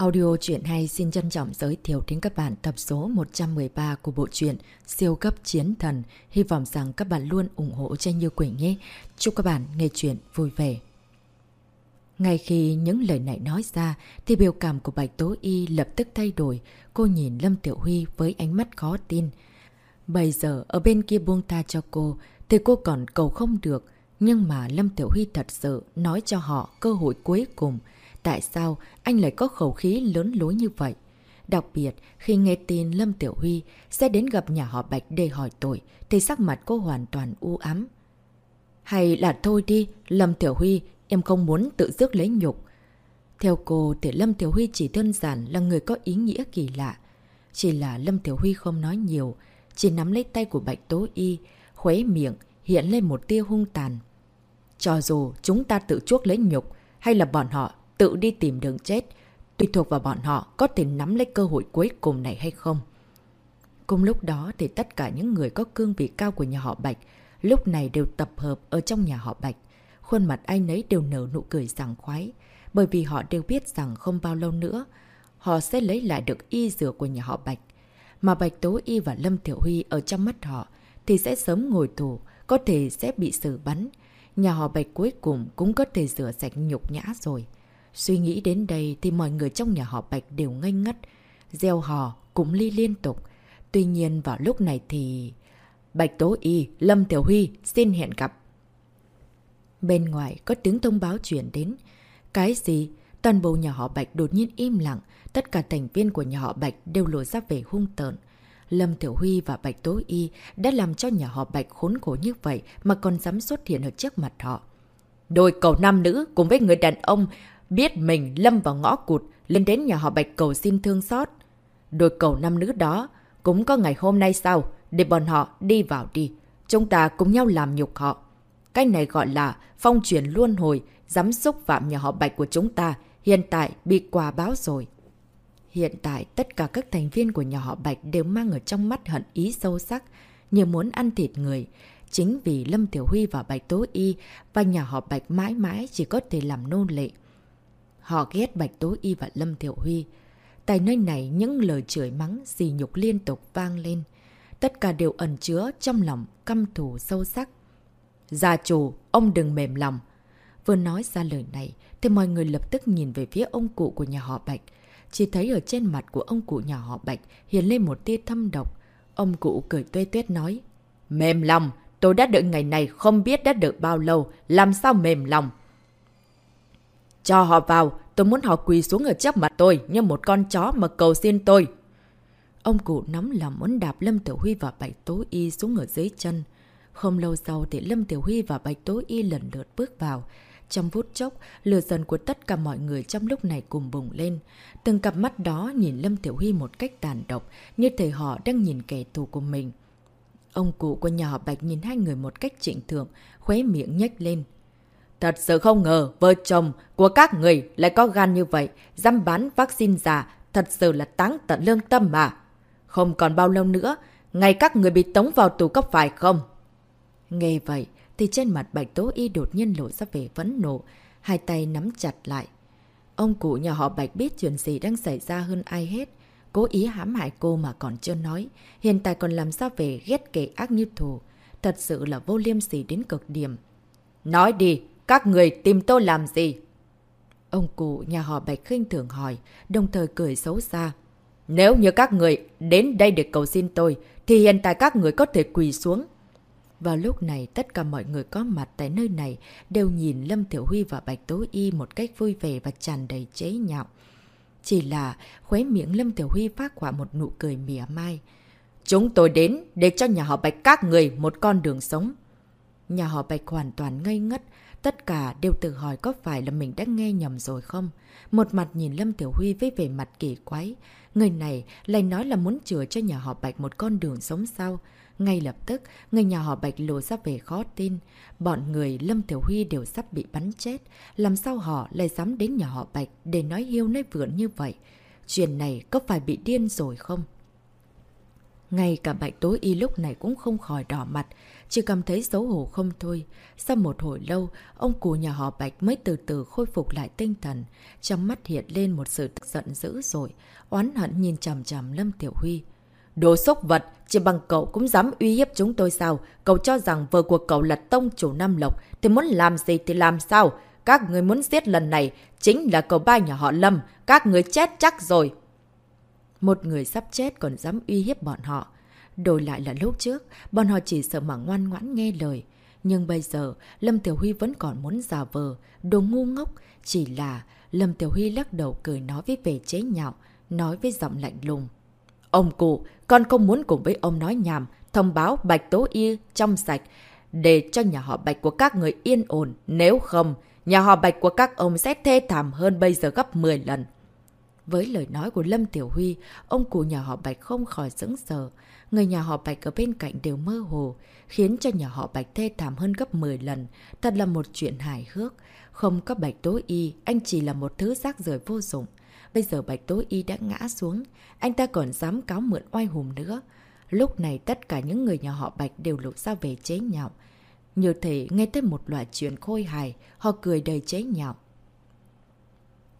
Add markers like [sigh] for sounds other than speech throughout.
Audio truyện hay xin trân trọng giới thiệu đến các bạn tập số 113 của bộ truyện Siêu cấp chiến thần. Hy vọng rằng các bạn luôn ủng hộ cho Như Quỳnh nhé. Chúc các bạn nghe truyện vui vẻ. Ngay khi những lời này nói ra, thì biểu cảm của Bạch Tố Y lập tức thay đổi. Cô nhìn Lâm Tiểu Huy với ánh mắt khó tin. Bây giờ ở bên kia buông tha cho cô, thì cô còn cầu không được. Nhưng mà Lâm Tiểu Huy thật sự nói cho họ cơ hội cuối cùng – Tại sao anh lại có khẩu khí lớn lối như vậy? Đặc biệt, khi nghe tin Lâm Tiểu Huy sẽ đến gặp nhà họ Bạch để hỏi tội, thì sắc mặt cô hoàn toàn u ám. Hay là thôi đi, Lâm Tiểu Huy, em không muốn tự dứt lấy nhục. Theo cô thì Lâm Tiểu Huy chỉ đơn giản là người có ý nghĩa kỳ lạ. Chỉ là Lâm Tiểu Huy không nói nhiều, chỉ nắm lấy tay của Bạch Tố Y, khuấy miệng, hiện lên một tia hung tàn. Cho dù chúng ta tự chuốc lấy nhục, hay là bọn họ tự đi tìm đường chết, tùy thuộc vào bọn họ có thể nắm lấy cơ hội cuối cùng này hay không. Cùng lúc đó thì tất cả những người có cương vị cao của nhà họ Bạch lúc này đều tập hợp ở trong nhà họ Bạch. Khuôn mặt ai nấy đều nở nụ cười sảng khoái, bởi vì họ đều biết rằng không bao lâu nữa, họ sẽ lấy lại được y dừa của nhà họ Bạch. Mà Bạch Tố Y và Lâm Tiểu Huy ở trong mắt họ thì sẽ sớm ngồi tù, có thể sẽ bị xử bắn. Nhà họ Bạch cuối cùng cũng có thể rửa sạch nhục nhã rồi. Suy nghĩ đến đây thì mọi người trong nhà họ Bạch đều ngây ngất, gieo hò, cúng ly liên tục. Tuy nhiên vào lúc này thì... Bạch Tố Y, Lâm Tiểu Huy xin hẹn gặp. Bên ngoài có tiếng thông báo chuyển đến. Cái gì? Toàn bộ nhà họ Bạch đột nhiên im lặng. Tất cả thành viên của nhà họ Bạch đều lộ ra về hung tợn. Lâm Tiểu Huy và Bạch Tố Y đã làm cho nhà họ Bạch khốn khổ như vậy mà còn dám xuất hiện ở trước mặt họ. Đôi cầu nam nữ cùng với người đàn ông biết mình lâm vào ngõ cụt, lên đến nhà họ Bạch cầu xin thương xót. Đôi cầu nam nữ đó cũng có ngày hôm nay sao, để bọn họ đi vào đi. Chúng ta cùng nhau làm nhục họ. Cái này gọi là phong truyền luân hồi, dám xúc phạm nhà họ Bạch của chúng ta, hiện tại bị quà báo rồi. Hiện tại, tất cả các thành viên của nhà họ Bạch đều mang ở trong mắt hận ý sâu sắc, như muốn ăn thịt người. Chính vì Lâm Tiểu Huy và Bạch Tố Y và nhà họ Bạch mãi mãi chỉ có thể làm nô lệ. Họ ghét Bạch Tố Y và Lâm Thiểu Huy. Tại nơi này những lời chửi mắng, xì nhục liên tục vang lên. Tất cả đều ẩn chứa trong lòng căm thù sâu sắc. Gia chủ, ông đừng mềm lòng. Vừa nói ra lời này, thì mọi người lập tức nhìn về phía ông cụ của nhà họ Bạch. Chỉ thấy ở trên mặt của ông cụ nhà họ Bạch hiện lên một tia thâm độc. Ông cụ cười tuê tuyết nói. Mềm lòng, tôi đã đợi ngày này không biết đã đợi bao lâu, làm sao mềm lòng. Cho họ vào, tôi muốn họ quỳ xuống ở trước mặt tôi như một con chó mà cầu xin tôi. Ông cụ nóng lòng muốn đạp Lâm Tiểu Huy và Bạch Tố Y xuống ở dưới chân. Không lâu sau thì Lâm Tiểu Huy và Bạch Tố Y lần lượt bước vào. Trong phút chốc, lửa dần của tất cả mọi người trong lúc này cùng bùng lên. Từng cặp mắt đó nhìn Lâm Tiểu Huy một cách tàn độc, như thể họ đang nhìn kẻ thù của mình. Ông cụ của nhà họ Bạch nhìn hai người một cách trịnh thượng, khuấy miệng nhếch lên, Thật sự không ngờ vợ chồng của các người lại có gan như vậy. dám bán vaccine giả thật sự là táng tận lương tâm mà. Không còn bao lâu nữa, ngày các người bị tống vào tù cấp phải không? Nghe vậy thì trên mặt Bạch Tố Y đột nhiên lộ ra vẻ phẫn nộ, hai tay nắm chặt lại. Ông cụ nhà họ Bạch biết chuyện gì đang xảy ra hơn ai hết. Cố ý hãm hại cô mà còn chưa nói. Hiện tại còn làm sao về ghét kẻ ác như thù. Thật sự là vô liêm sỉ đến cực điểm. Nói đi, các người tìm tôi làm gì? Ông cụ nhà họ Bạch khinh thường hỏi, đồng thời cười xấu xa. Nếu như các người đến đây để cầu xin tôi, thì hiện tại các người có thể quỳ xuống. Vào lúc này, tất cả mọi người có mặt tại nơi này đều nhìn Lâm Thiểu Huy và Bạch Tố Y một cách vui vẻ và tràn đầy chế nhạo. Chỉ là khuế miệng Lâm Tiểu Huy phát quả một nụ cười mỉa mai. Chúng tôi đến để cho nhà họ Bạch các người một con đường sống. Nhà họ Bạch hoàn toàn ngây ngất, Tất cả đều tự hỏi có phải là mình đã nghe nhầm rồi không? Một mặt nhìn Lâm Tiểu Huy với vẻ mặt kỳ quái. Người này lại nói là muốn chữa cho nhà họ Bạch một con đường sống sao. Ngay lập tức, người nhà họ Bạch lộ ra về khó tin. Bọn người Lâm Tiểu Huy đều sắp bị bắn chết. Làm sao họ lại dám đến nhà họ Bạch để nói hiêu nói vượn như vậy? Chuyện này có phải bị điên rồi không? Ngay cả Bạch tối Y lúc này cũng không khỏi đỏ mặt, chỉ cảm thấy xấu hổ không thôi. Sau một hồi lâu, ông cụ nhà họ Bạch mới từ từ khôi phục lại tinh thần. Trong mắt hiện lên một sự tức giận dữ rồi, oán hận nhìn chằm chằm Lâm Tiểu Huy. Đồ sốc vật, chỉ bằng cậu cũng dám uy hiếp chúng tôi sao? Cậu cho rằng vợ của cậu là tông chủ Nam Lộc, thì muốn làm gì thì làm sao? Các người muốn giết lần này, chính là cậu ba nhà họ Lâm, các người chết chắc rồi. Một người sắp chết còn dám uy hiếp bọn họ. Đổi lại là lúc trước, bọn họ chỉ sợ mà ngoan ngoãn nghe lời. Nhưng bây giờ, Lâm Tiểu Huy vẫn còn muốn giả vờ, đồ ngu ngốc. Chỉ là Lâm Tiểu Huy lắc đầu cười nói với vẻ chế nhạo, nói với giọng lạnh lùng. Ông cụ, con không muốn cùng với ông nói nhảm, thông báo Bạch Tố Y trong sạch, để cho nhà họ Bạch của các người yên ổn. Nếu không, nhà họ Bạch của các ông sẽ thê thảm hơn bây giờ gấp 10 lần. Với lời nói của Lâm Tiểu Huy, ông cụ nhà họ Bạch không khỏi sững sờ. Người nhà họ Bạch ở bên cạnh đều mơ hồ, khiến cho nhà họ Bạch thê thảm hơn gấp 10 lần. Thật là một chuyện hài hước. Không có Bạch Tố Y, anh chỉ là một thứ rác rời vô dụng. Bây giờ Bạch Tố Y đã ngã xuống, anh ta còn dám cáo mượn oai hùng nữa. Lúc này tất cả những người nhà họ Bạch đều lộ ra về chế nhạo. Như thể nghe tới một loại chuyện khôi hài, họ cười đầy chế nhạo.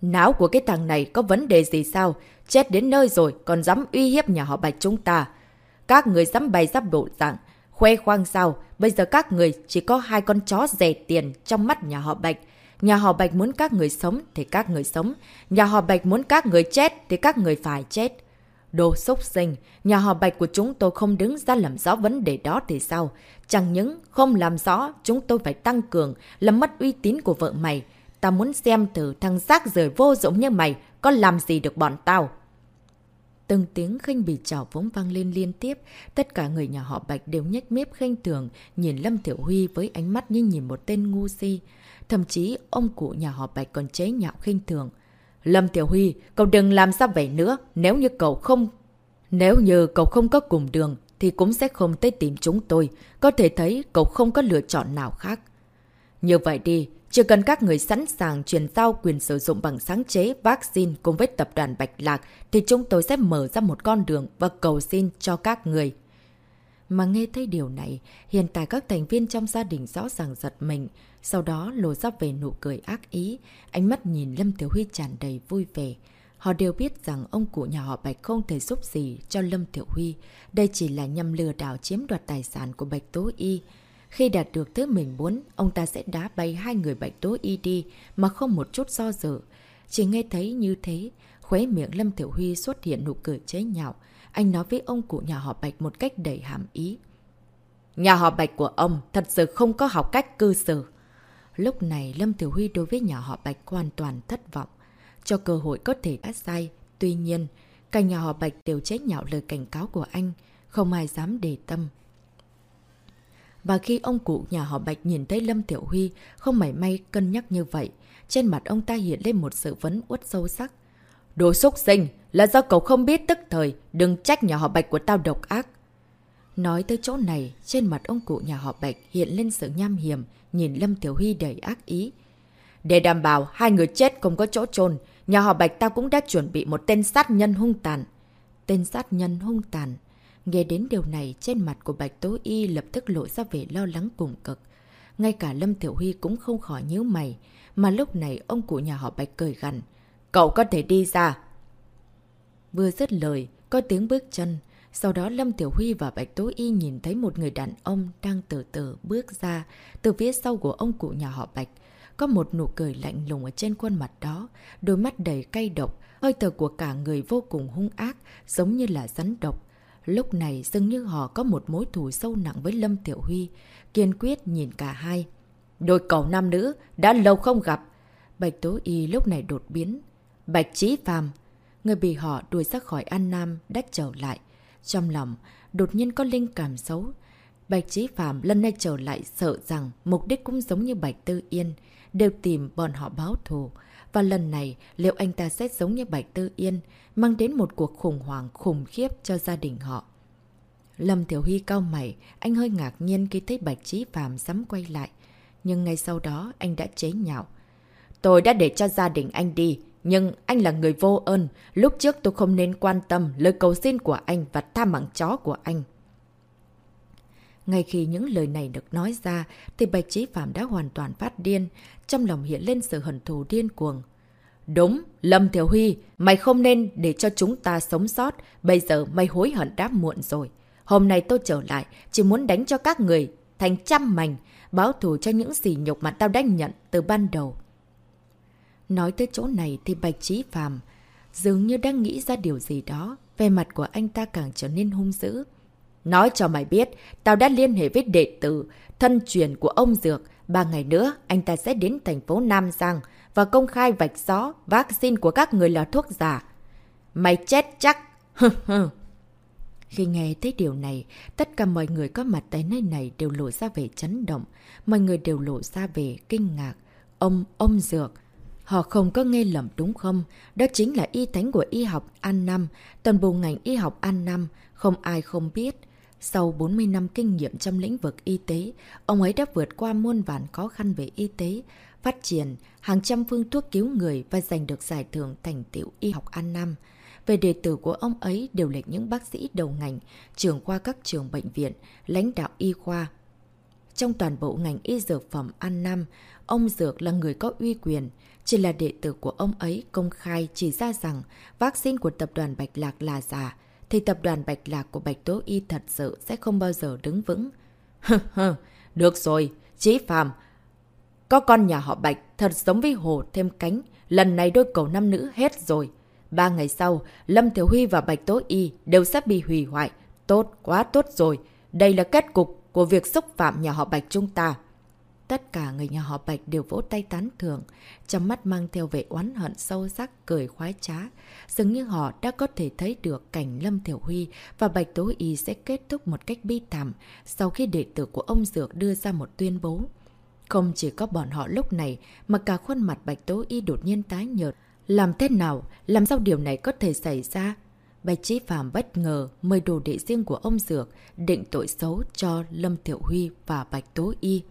Não của cái thằng này có vấn đề gì sao? Chết đến nơi rồi, còn dám uy hiếp nhà họ Bạch chúng ta. Các người dám bày giáp bộ dạng, khoe khoang sao? Bây giờ các người chỉ có hai con chó rẻ tiền trong mắt nhà họ Bạch. Nhà họ Bạch muốn các người sống thì các người sống. Nhà họ Bạch muốn các người chết thì các người phải chết. Đồ sốc sinh, nhà họ Bạch của chúng tôi không đứng ra làm rõ vấn đề đó thì sao? Chẳng những không làm rõ, chúng tôi phải tăng cường, làm mất uy tín của vợ mày. ta muốn xem thử thằng rác rời vô dụng như mày có làm gì được bọn tao. Từng tiếng khinh bỉ trào vống vang lên liên tiếp, tất cả người nhà họ Bạch đều nhếch mép khinh thường, nhìn Lâm Tiểu Huy với ánh mắt như nhìn một tên ngu si. Thậm chí ông cụ nhà họ Bạch còn chế nhạo khinh thường. Lâm Tiểu Huy, cậu đừng làm sao vậy nữa, nếu như cậu không... Nếu như cậu không có cùng đường, thì cũng sẽ không tới tìm chúng tôi. Có thể thấy cậu không có lựa chọn nào khác. Như vậy đi, chỉ cần các người sẵn sàng truyền giao quyền sử dụng bằng sáng chế vaccine cùng với tập đoàn Bạch Lạc thì chúng tôi sẽ mở ra một con đường và cầu xin cho các người. Mà nghe thấy điều này, hiện tại các thành viên trong gia đình rõ ràng giật mình, sau đó lộ ra về nụ cười ác ý, ánh mắt nhìn Lâm Tiểu Huy tràn đầy vui vẻ. Họ đều biết rằng ông cụ nhà họ Bạch không thể giúp gì cho Lâm Tiểu Huy, đây chỉ là nhằm lừa đảo chiếm đoạt tài sản của Bạch Tố Y. Khi đạt được thứ mình muốn, ông ta sẽ đá bay hai người Bạch Tố Y đi mà không một chút do dự. Chỉ nghe thấy như thế, khóe miệng Lâm Tiểu Huy xuất hiện nụ cười chế nhạo. Anh nói với ông cụ nhà họ Bạch một cách đầy hàm ý. Nhà họ Bạch của ông thật sự không có học cách cư xử. Lúc này Lâm Tiểu Huy đối với nhà họ Bạch hoàn toàn thất vọng. Cho cơ hội có thể đã sai. Tuy nhiên, cả nhà họ Bạch đều chế nhạo lời cảnh cáo của anh. Không ai dám đề tâm. Và khi ông cụ nhà họ Bạch nhìn thấy Lâm Tiểu Huy không mảy may cân nhắc như vậy, trên mặt ông ta hiện lên một sự vấn uất sâu sắc. Đồ xúc sinh, là do cậu không biết tức thời, đừng trách nhà họ Bạch của tao độc ác. Nói tới chỗ này, trên mặt ông cụ nhà họ Bạch hiện lên sự nham hiểm, nhìn Lâm Tiểu Huy đầy ác ý. Để đảm bảo hai người chết không có chỗ chôn nhà họ Bạch tao cũng đã chuẩn bị một tên sát nhân hung tàn. Tên sát nhân hung tàn. Nghe đến điều này, trên mặt của Bạch Tố Y lập tức lộ ra vẻ lo lắng cùng cực. Ngay cả Lâm Tiểu Huy cũng không khỏi nhíu mày, mà lúc này ông cụ nhà họ Bạch cười gằn. Cậu có thể đi ra. Vừa dứt lời, có tiếng bước chân. Sau đó Lâm Tiểu Huy và Bạch Tố Y nhìn thấy một người đàn ông đang từ từ bước ra từ phía sau của ông cụ nhà họ Bạch. Có một nụ cười lạnh lùng ở trên khuôn mặt đó, đôi mắt đầy cay độc, hơi thở của cả người vô cùng hung ác, giống như là rắn độc. Lúc này dường như họ có một mối thù sâu nặng với Lâm Tiểu Huy, kiên quyết nhìn cả hai. Đôi cầu nam nữ, đã lâu không gặp. Bạch Tố Y lúc này đột biến. Bạch Trí Phàm người bị họ đuổi ra khỏi An Nam đã trở lại. Trong lòng, đột nhiên có linh cảm xấu. Bạch Trí Phạm lần này trở lại sợ rằng mục đích cũng giống như Bạch Tư Yên, đều tìm bọn họ báo thù. Và lần này, liệu anh ta sẽ giống như Bạch Tư Yên, mang đến một cuộc khủng hoảng khủng khiếp cho gia đình họ? Lâm Tiểu Huy cao mày, anh hơi ngạc nhiên khi thấy Bạch Trí Phạm dám quay lại. Nhưng ngay sau đó, anh đã chế nhạo. Tôi đã để cho gia đình anh đi, Nhưng anh là người vô ơn. Lúc trước tôi không nên quan tâm lời cầu xin của anh và tha mạng chó của anh. Ngay khi những lời này được nói ra, thì Bạch Trí Phạm đã hoàn toàn phát điên, trong lòng hiện lên sự hận thù điên cuồng. Đúng, Lâm Thiểu Huy, mày không nên để cho chúng ta sống sót, bây giờ mày hối hận đã muộn rồi. Hôm nay tôi trở lại, chỉ muốn đánh cho các người thành trăm mảnh, báo thù cho những gì nhục mà tao đã nhận từ ban đầu. Nói tới chỗ này thì Bạch Trí Phạm dường như đang nghĩ ra điều gì đó, về mặt của anh ta càng trở nên hung dữ. Nói cho mày biết, tao đã liên hệ với đệ tử, thân truyền của ông Dược. Ba ngày nữa, anh ta sẽ đến thành phố Nam Giang và công khai vạch gió vaccine của các người là thuốc giả. Mày chết chắc! [laughs] Khi nghe thấy điều này, tất cả mọi người có mặt tại nơi này đều lộ ra về chấn động. Mọi người đều lộ ra về kinh ngạc. Ông, ông Dược. Họ không có nghe lầm đúng không? Đó chính là y thánh của y học An Năm. Toàn bộ ngành y học An Năm, không ai không biết. Sau 40 năm kinh nghiệm trong lĩnh vực y tế, ông ấy đã vượt qua muôn vàn khó khăn về y tế, phát triển hàng trăm phương thuốc cứu người và giành được giải thưởng thành tiệu y học An Nam. Về đệ tử của ông ấy đều là những bác sĩ đầu ngành, trưởng khoa các trường bệnh viện, lãnh đạo y khoa. Trong toàn bộ ngành y dược phẩm An Nam, ông Dược là người có uy quyền. Chỉ là đệ tử của ông ấy công khai chỉ ra rằng vaccine của tập đoàn Bạch Lạc là giả, thì tập đoàn Bạch Lạc của Bạch Tố Y thật sự sẽ không bao giờ đứng vững. Được rồi, Chí Phạm, có con nhà họ Bạch thật giống với hồ thêm cánh, lần này đôi cầu nam nữ hết rồi. Ba ngày sau, Lâm Thiếu Huy và Bạch Tố Y đều sắp bị hủy hoại. Tốt, quá tốt rồi. Đây là kết cục của việc xúc phạm nhà họ Bạch chúng ta. Tất cả người nhà họ Bạch đều vỗ tay tán thưởng, trong mắt mang theo vẻ oán hận sâu sắc, cười khoái trá. Dường như họ đã có thể thấy được cảnh Lâm Thiểu Huy và Bạch Tố Y sẽ kết thúc một cách bi thảm sau khi đệ tử của ông Dược đưa ra một tuyên bố. Không chỉ có bọn họ lúc này mà cả khuôn mặt Bạch Tố Y đột nhiên tái nhợt. Làm thế nào? Làm sao điều này có thể xảy ra? Bạch Chí Phạm bất ngờ mời đồ đệ riêng của ông Dược định tội xấu cho Lâm Thiểu Huy và Bạch Tố Y.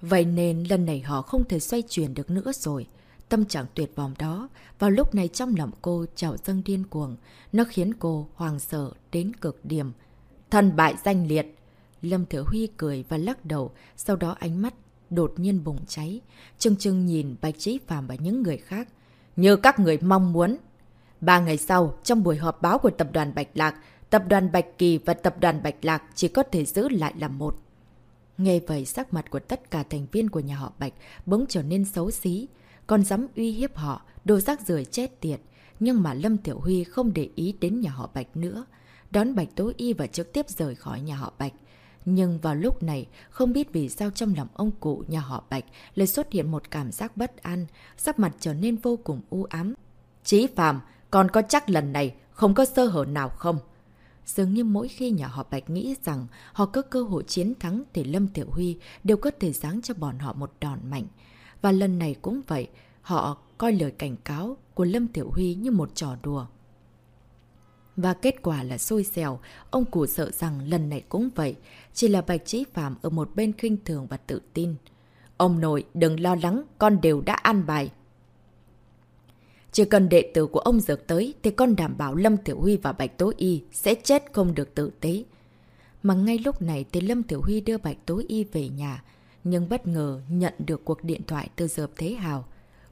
Vậy nên lần này họ không thể xoay chuyển được nữa rồi. Tâm trạng tuyệt vọng đó, vào lúc này trong lòng cô trào dâng điên cuồng. Nó khiến cô hoàng sợ đến cực điểm. Thần bại danh liệt! Lâm Thừa Huy cười và lắc đầu, sau đó ánh mắt đột nhiên bùng cháy. Trưng trưng nhìn Bạch Trí Phạm và những người khác. Như các người mong muốn. Ba ngày sau, trong buổi họp báo của tập đoàn Bạch Lạc, tập đoàn Bạch Kỳ và tập đoàn Bạch Lạc chỉ có thể giữ lại là một. Nghe vậy sắc mặt của tất cả thành viên của nhà họ Bạch bỗng trở nên xấu xí, còn dám uy hiếp họ, đồ rác rưởi chết tiệt. Nhưng mà Lâm Tiểu Huy không để ý đến nhà họ Bạch nữa. Đón Bạch Tố Y và trực tiếp rời khỏi nhà họ Bạch. Nhưng vào lúc này, không biết vì sao trong lòng ông cụ nhà họ Bạch lại xuất hiện một cảm giác bất an, sắc mặt trở nên vô cùng u ám. Chí Phạm, còn có chắc lần này không có sơ hở nào không? Dường như mỗi khi nhà họ Bạch nghĩ rằng họ có cơ hội chiến thắng thì Lâm Tiểu Huy đều có thể giáng cho bọn họ một đòn mạnh. Và lần này cũng vậy, họ coi lời cảnh cáo của Lâm Tiểu Huy như một trò đùa. Và kết quả là xôi xèo, ông cụ sợ rằng lần này cũng vậy, chỉ là Bạch Trí Phạm ở một bên khinh thường và tự tin. Ông nội, đừng lo lắng, con đều đã ăn bài. Chỉ cần đệ tử của ông Dược tới thì con đảm bảo Lâm Tiểu Huy và Bạch Tố Y sẽ chết không được tử tế. Mà ngay lúc này thì Lâm Tiểu Huy đưa Bạch Tố Y về nhà, nhưng bất ngờ nhận được cuộc điện thoại từ dược Thế Hào.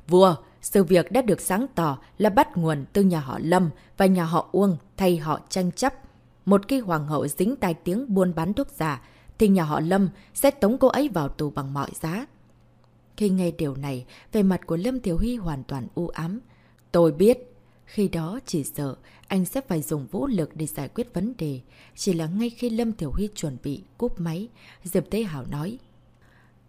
Vua, sự việc đã được sáng tỏ là bắt nguồn từ nhà họ Lâm và nhà họ Uông thay họ tranh chấp. Một khi hoàng hậu dính tai tiếng buôn bán thuốc giả, thì nhà họ Lâm sẽ tống cô ấy vào tù bằng mọi giá. Khi nghe điều này, về mặt của Lâm tiểu Huy hoàn toàn u ám. Tôi biết, khi đó chỉ sợ anh sẽ phải dùng vũ lực để giải quyết vấn đề. Chỉ là ngay khi Lâm Thiểu Huy chuẩn bị cúp máy, Diệp thế Hảo nói.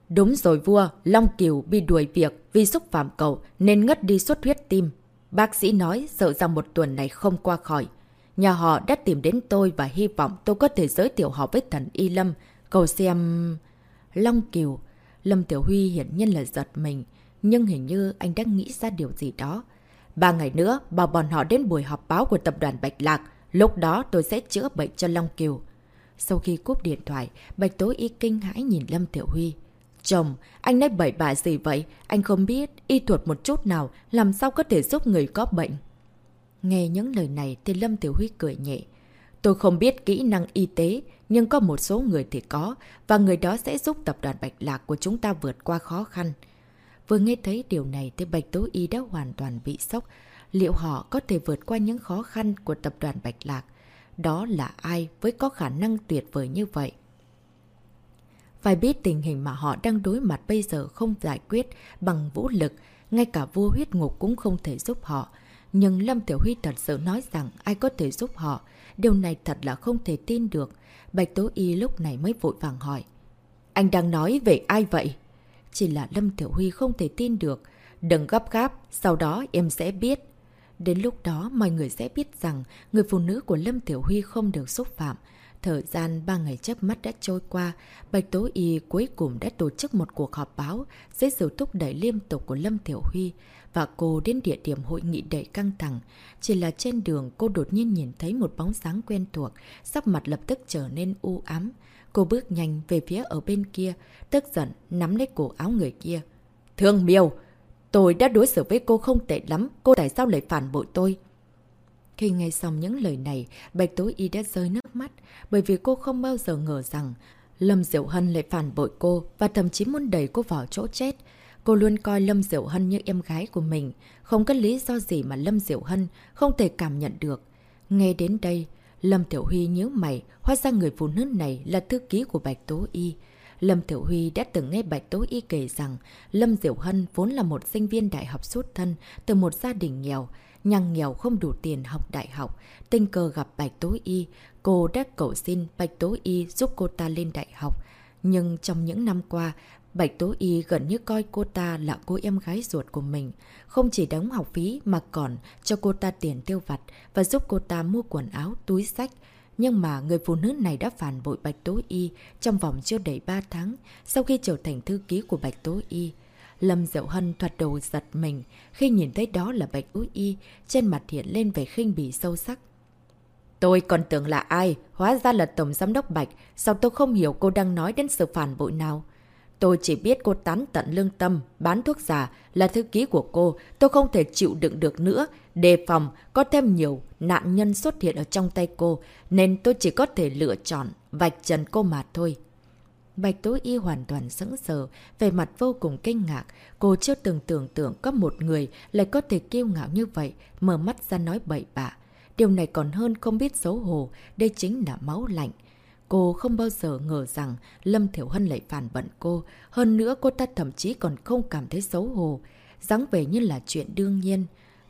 Đúng rồi vua, Long Kiều bị đuổi việc vì xúc phạm cậu nên ngất đi xuất huyết tim. Bác sĩ nói sợ rằng một tuần này không qua khỏi. Nhà họ đã tìm đến tôi và hy vọng tôi có thể giới thiệu họ với thần Y Lâm. Cầu xem... Long Kiều. Lâm Tiểu Huy hiện nhiên là giật mình, nhưng hình như anh đã nghĩ ra điều gì đó. Ba ngày nữa, bảo bọn họ đến buổi họp báo của tập đoàn Bạch Lạc. Lúc đó tôi sẽ chữa bệnh cho Long Kiều. Sau khi cúp điện thoại, Bạch Tố Y kinh hãi nhìn Lâm Tiểu Huy. Chồng, anh nói bậy bạ gì vậy? Anh không biết, y thuật một chút nào, làm sao có thể giúp người có bệnh? Nghe những lời này thì Lâm Tiểu Huy cười nhẹ. Tôi không biết kỹ năng y tế, nhưng có một số người thì có, và người đó sẽ giúp tập đoàn Bạch Lạc của chúng ta vượt qua khó khăn. Vừa nghe thấy điều này thì Bạch Tố Y đã hoàn toàn bị sốc. Liệu họ có thể vượt qua những khó khăn của tập đoàn Bạch Lạc? Đó là ai với có khả năng tuyệt vời như vậy? Phải biết tình hình mà họ đang đối mặt bây giờ không giải quyết bằng vũ lực, ngay cả vua huyết ngục cũng không thể giúp họ. Nhưng Lâm Tiểu Huy thật sự nói rằng ai có thể giúp họ. Điều này thật là không thể tin được. Bạch Tố Y lúc này mới vội vàng hỏi. Anh đang nói về ai vậy? Chỉ là Lâm Tiểu Huy không thể tin được. Đừng gấp gáp, sau đó em sẽ biết. Đến lúc đó mọi người sẽ biết rằng người phụ nữ của Lâm Tiểu Huy không được xúc phạm. Thời gian 3 ngày chớp mắt đã trôi qua, Bạch Tố Y cuối cùng đã tổ chức một cuộc họp báo dưới sự thúc đẩy liên tục của Lâm Tiểu Huy và cô đến địa điểm hội nghị đầy căng thẳng. Chỉ là trên đường cô đột nhiên nhìn thấy một bóng sáng quen thuộc, sắc mặt lập tức trở nên u ám. Cô bước nhanh về phía ở bên kia, tức giận nắm lấy cổ áo người kia. Thương miêu! Tôi đã đối xử với cô không tệ lắm, cô tại sao lại phản bội tôi? Khi nghe xong những lời này, Bạch Tố Y đã rơi nước mắt, bởi vì cô không bao giờ ngờ rằng Lâm Diệu Hân lại phản bội cô và thậm chí muốn đẩy cô vào chỗ chết. Cô luôn coi Lâm Diệu Hân như em gái của mình, không có lý do gì mà Lâm Diệu Hân không thể cảm nhận được. Nghe đến đây, Lâm Tiểu Huy nhớ mày, hóa ra người phụ nữ này là thư ký của Bạch Tố Y. Lâm Tiểu Huy đã từng nghe Bạch Tố Y kể rằng Lâm Diệu Hân vốn là một sinh viên đại học xuất thân từ một gia đình nghèo, nhằng nghèo không đủ tiền học đại học. Tình cờ gặp Bạch Tố Y, cô đã cầu xin Bạch Tố Y giúp cô ta lên đại học. Nhưng trong những năm qua, Bạch Tố Y gần như coi cô ta là cô em gái ruột của mình. Không chỉ đóng học phí mà còn cho cô ta tiền tiêu vặt và giúp cô ta mua quần áo, túi sách. Nhưng mà người phụ nữ này đã phản bội Bạch Tố Y trong vòng chưa đầy 3 tháng sau khi trở thành thư ký của Bạch Tố Y. Lâm Diệu Hân thoạt đầu giật mình khi nhìn thấy đó là Bạch Tố Y, trên mặt hiện lên vẻ khinh bỉ sâu sắc. Tôi còn tưởng là ai, hóa ra là Tổng Giám đốc Bạch, sao tôi không hiểu cô đang nói đến sự phản bội nào? Tôi chỉ biết cô tán tận lương tâm, bán thuốc giả, là thư ký của cô. Tôi không thể chịu đựng được nữa. Đề phòng, có thêm nhiều nạn nhân xuất hiện ở trong tay cô, nên tôi chỉ có thể lựa chọn, vạch trần cô mà thôi. Bạch Tố Y hoàn toàn sững sờ, về mặt vô cùng kinh ngạc. Cô chưa từng tưởng tượng có một người lại có thể kiêu ngạo như vậy, mở mắt ra nói bậy bạ. Điều này còn hơn không biết xấu hổ, đây chính là máu lạnh. Cô không bao giờ ngờ rằng Lâm Thiểu Hân lại phản bận cô. Hơn nữa cô ta thậm chí còn không cảm thấy xấu hổ. dáng vẻ như là chuyện đương nhiên.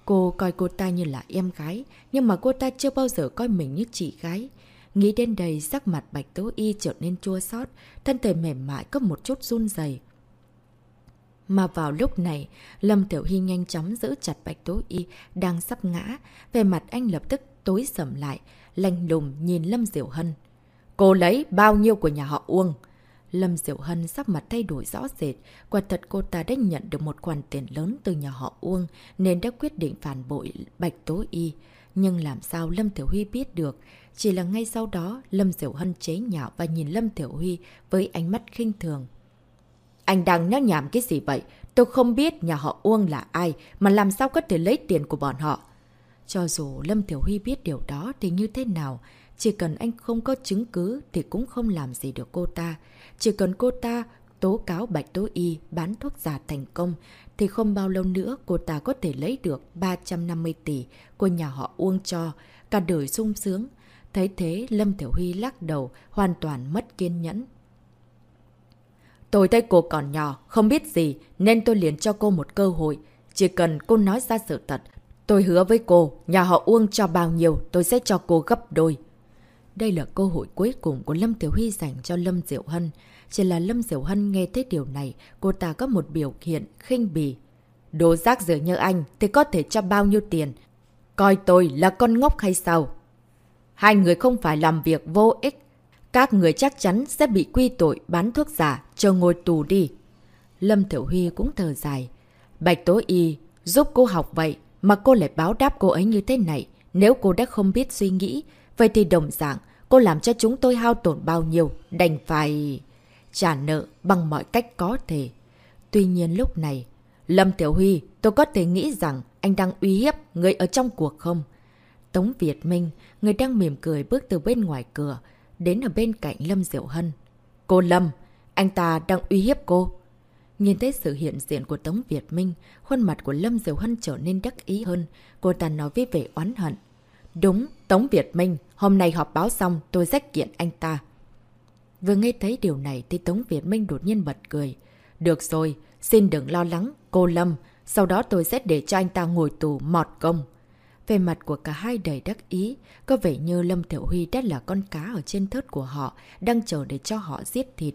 Cô coi cô ta như là em gái, nhưng mà cô ta chưa bao giờ coi mình như chị gái. Nghĩ đến đây, sắc mặt Bạch Tố Y trở nên chua xót thân thể mềm mại có một chút run dày. Mà vào lúc này, Lâm Tiểu Hy nhanh chóng giữ chặt Bạch Tố Y đang sắp ngã, về mặt anh lập tức tối sầm lại, lanh lùng nhìn Lâm Diệu Hân. Cô lấy bao nhiêu của nhà họ Uông? Lâm Diệu Hân sắc mặt thay đổi rõ rệt. Quả thật cô ta đã nhận được một khoản tiền lớn từ nhà họ Uông nên đã quyết định phản bội Bạch Tố Y. Nhưng làm sao Lâm Tiểu Huy biết được? Chỉ là ngay sau đó, Lâm Diệu Hân chế nhạo và nhìn Lâm Tiểu Huy với ánh mắt khinh thường. Anh đang nhắc nhảm cái gì vậy? Tôi không biết nhà họ Uông là ai mà làm sao có thể lấy tiền của bọn họ. Cho dù Lâm Tiểu Huy biết điều đó thì như thế nào, chỉ cần anh không có chứng cứ thì cũng không làm gì được cô ta. Chỉ cần cô ta tố cáo Bạch Tố Y bán thuốc giả thành công thì không bao lâu nữa cô ta có thể lấy được 350 tỷ của nhà họ Uông cho, cả đời sung sướng. Thấy thế Lâm Tiểu Huy lắc đầu, hoàn toàn mất kiên nhẫn. Tôi thấy cô còn nhỏ, không biết gì, nên tôi liền cho cô một cơ hội. Chỉ cần cô nói ra sự thật, tôi hứa với cô, nhà họ Uông cho bao nhiêu, tôi sẽ cho cô gấp đôi. Đây là cơ hội cuối cùng của Lâm Tiểu Huy dành cho Lâm Diệu Hân. Chỉ là Lâm Diệu Hân nghe thấy điều này, cô ta có một biểu hiện khinh bì. Đồ rác rửa như anh thì có thể cho bao nhiêu tiền? Coi tôi là con ngốc hay sao? Hai người không phải làm việc vô ích. Các người chắc chắn sẽ bị quy tội bán thuốc giả, cho ngồi tù đi. Lâm Tiểu Huy cũng thở dài. Bạch Tố Y giúp cô học vậy mà cô lại báo đáp cô ấy như thế này. Nếu cô đã không biết suy nghĩ, vậy thì đồng dạng cô làm cho chúng tôi hao tổn bao nhiêu, đành phải... trả nợ bằng mọi cách có thể. Tuy nhiên lúc này, Lâm Tiểu Huy, tôi có thể nghĩ rằng anh đang uy hiếp người ở trong cuộc không? Tống Việt Minh, người đang mỉm cười bước từ bên ngoài cửa, đến ở bên cạnh Lâm Diệu Hân. Cô Lâm, anh ta đang uy hiếp cô. Nhìn thấy sự hiện diện của Tống Việt Minh, khuôn mặt của Lâm Diệu Hân trở nên đắc ý hơn. Cô ta nói với vẻ oán hận. Đúng, Tống Việt Minh, hôm nay họp báo xong tôi rách kiện anh ta. Vừa nghe thấy điều này thì Tống Việt Minh đột nhiên bật cười. Được rồi, xin đừng lo lắng, cô Lâm. Sau đó tôi sẽ để cho anh ta ngồi tù mọt công. Về mặt của cả hai đầy đắc ý, có vẻ như Lâm Tiểu Huy đã là con cá ở trên thớt của họ, đang chờ để cho họ giết thịt.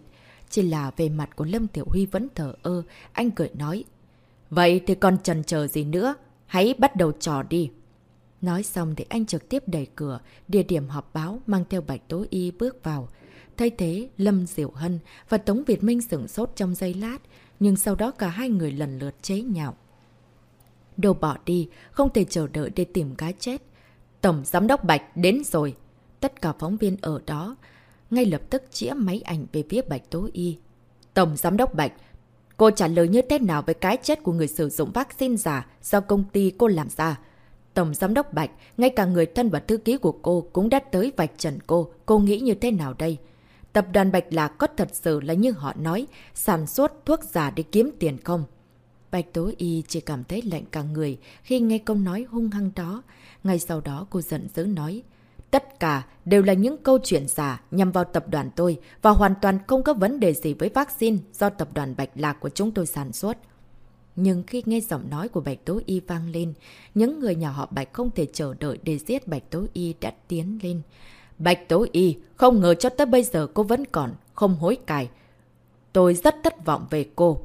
Chỉ là về mặt của Lâm Tiểu Huy vẫn thở ơ, anh cười nói. Vậy thì còn chần chờ gì nữa? Hãy bắt đầu trò đi. Nói xong thì anh trực tiếp đẩy cửa, địa điểm họp báo mang theo bạch tố y bước vào. Thay thế, Lâm Diệu Hân và Tống Việt Minh sửng sốt trong giây lát, nhưng sau đó cả hai người lần lượt chế nhạo. Đồ bỏ đi, không thể chờ đợi để tìm cái chết. Tổng Giám đốc Bạch đến rồi. Tất cả phóng viên ở đó ngay lập tức chĩa máy ảnh về phía Bạch Tố Y. Tổng Giám đốc Bạch, cô trả lời như thế nào về cái chết của người sử dụng vaccine giả do công ty cô làm ra? Tổng Giám đốc Bạch, ngay cả người thân và thư ký của cô cũng đã tới vạch trần cô. Cô nghĩ như thế nào đây? Tập đoàn Bạch Lạc có thật sự là như họ nói, sản xuất thuốc giả để kiếm tiền không? Bạch Tố Y chỉ cảm thấy lạnh cả người khi nghe câu nói hung hăng đó. Ngay sau đó cô giận dữ nói, Tất cả đều là những câu chuyện giả nhằm vào tập đoàn tôi và hoàn toàn không có vấn đề gì với vaccine do tập đoàn Bạch Lạc của chúng tôi sản xuất. Nhưng khi nghe giọng nói của Bạch Tố Y vang lên, những người nhà họ Bạch không thể chờ đợi để giết Bạch Tố Y đã tiến lên. Bạch Tố Y, không ngờ cho tới bây giờ cô vẫn còn, không hối cài. Tôi rất thất vọng về cô.